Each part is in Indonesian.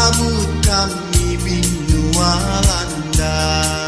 අමුකම් මිබින්නුවාලන්දා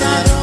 pasaron.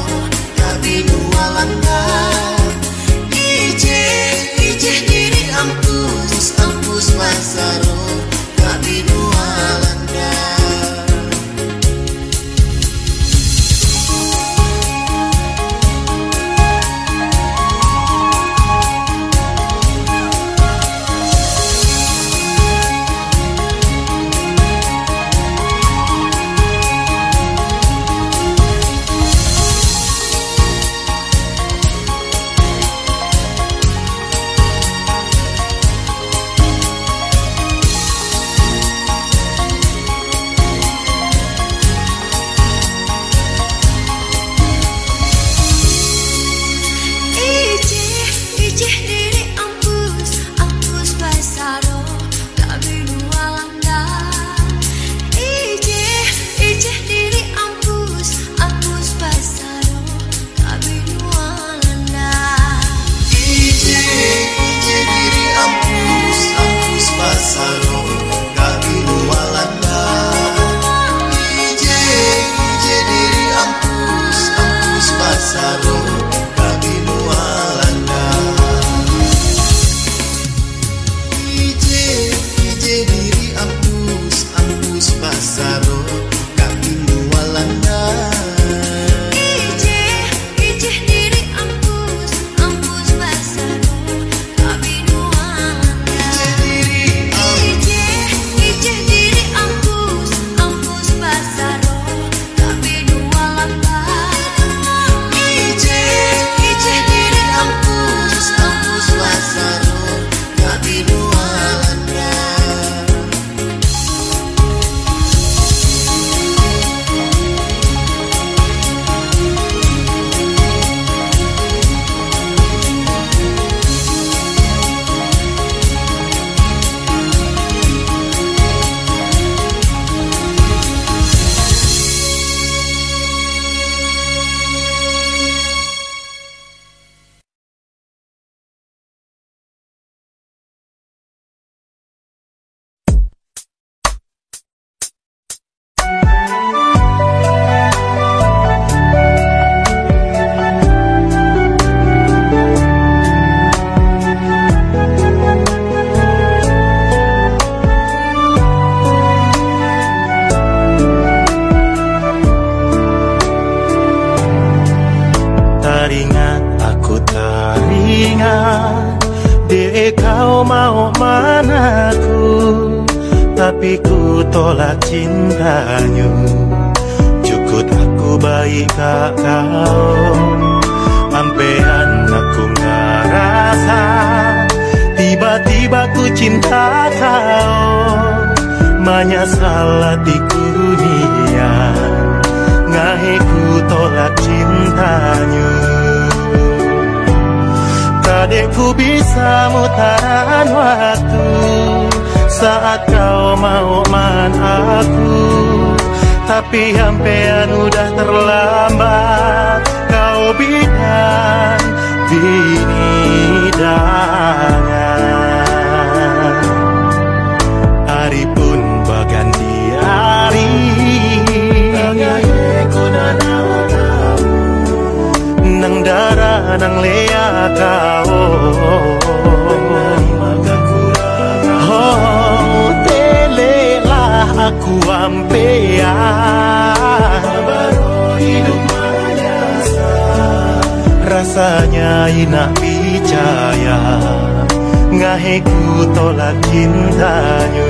ku tolak cintanya.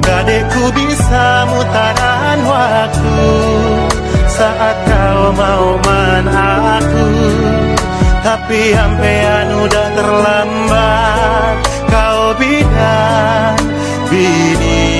Kadai ku bisa mutaran waktu Saat kau mau man aku. Tapi anu udah terlambat Kau bidan, bini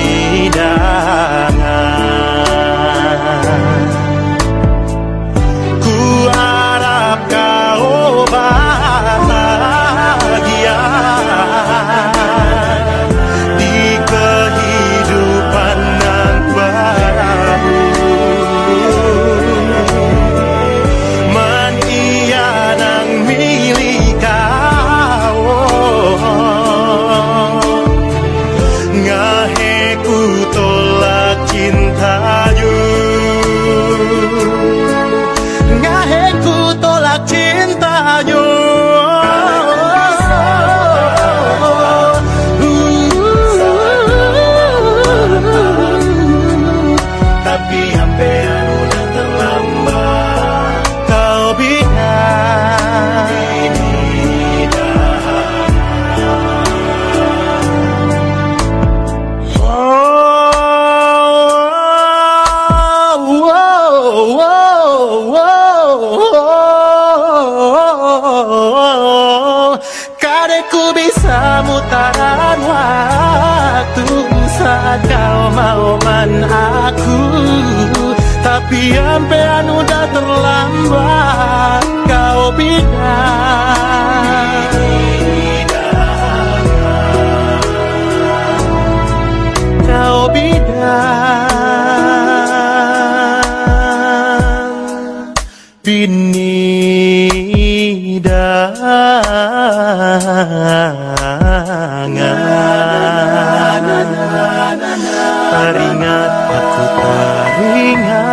ingat